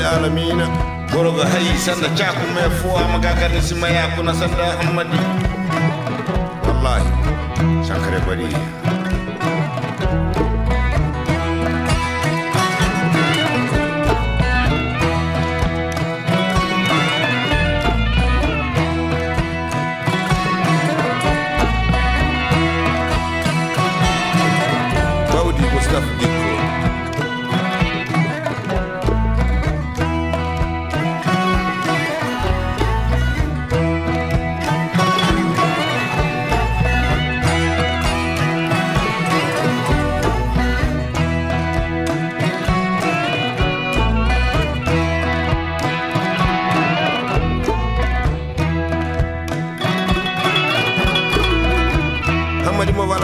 العالمين برغ هي سنة تشاكو مفوا مكاكا نسمى ياكو نسنة أحمدي والله شكرا بريه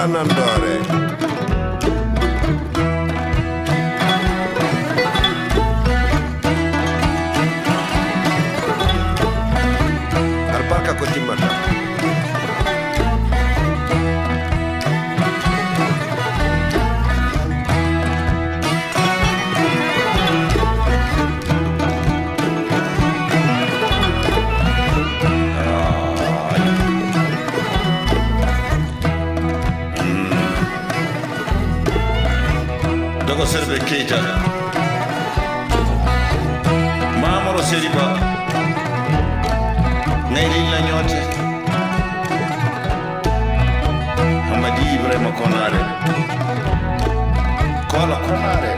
hamadi mo wala nan doore albarka dogo serbe keita mamaro seriba ngaylilla ñoote hamadi ibrahima konare kola konare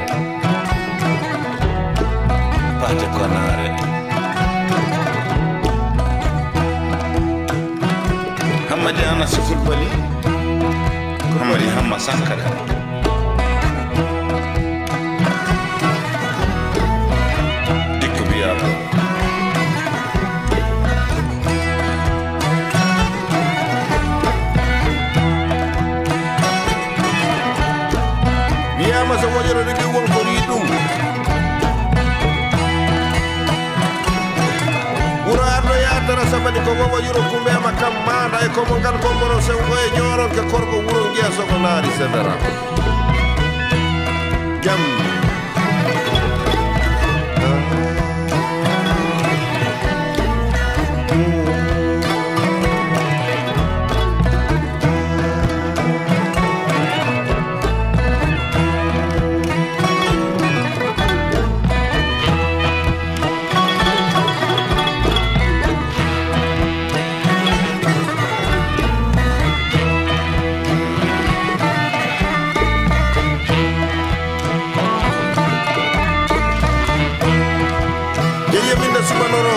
pate konare hamadi anasi fulbali hamadi hamma sankara sabani ko wowo yuro kumbema kam maɗa e komo ngal gombono sew o e ñoron ke korko wuuro giya soko naari sedara jam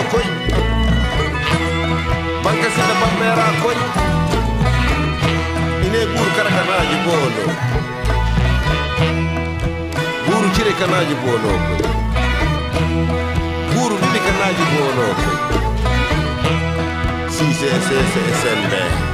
akwai banka sene bambera akwai ine buru kara kanaji bolo buru cire kanaji bolo akwai buru lili kanaji bolo akwai si se se se si.